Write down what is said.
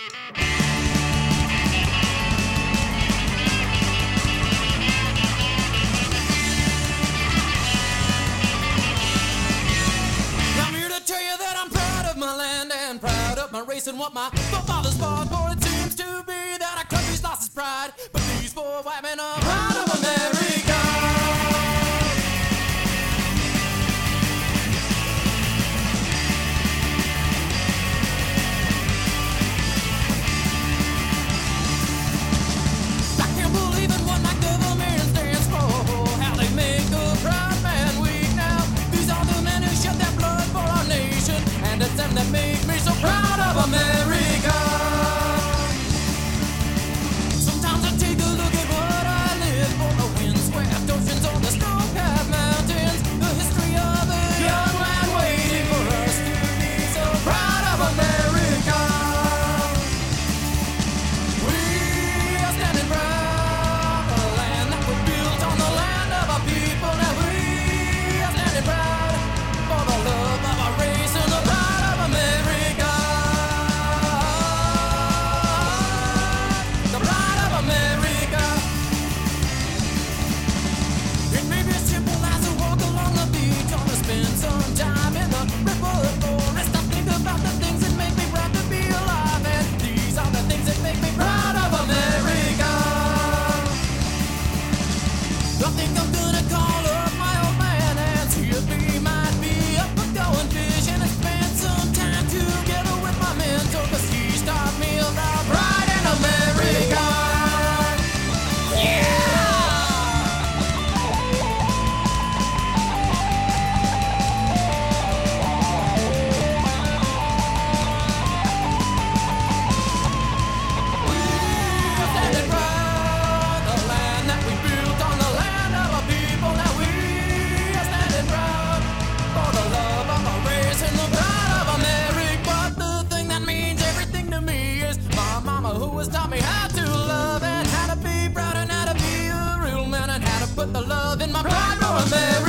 I'm here to tell you that I'm proud of my land and proud of my race and what my forefathers fought for. It seems to be that our country's lost its pride, but these four white men are proud of America. the love in my pride, pride. America.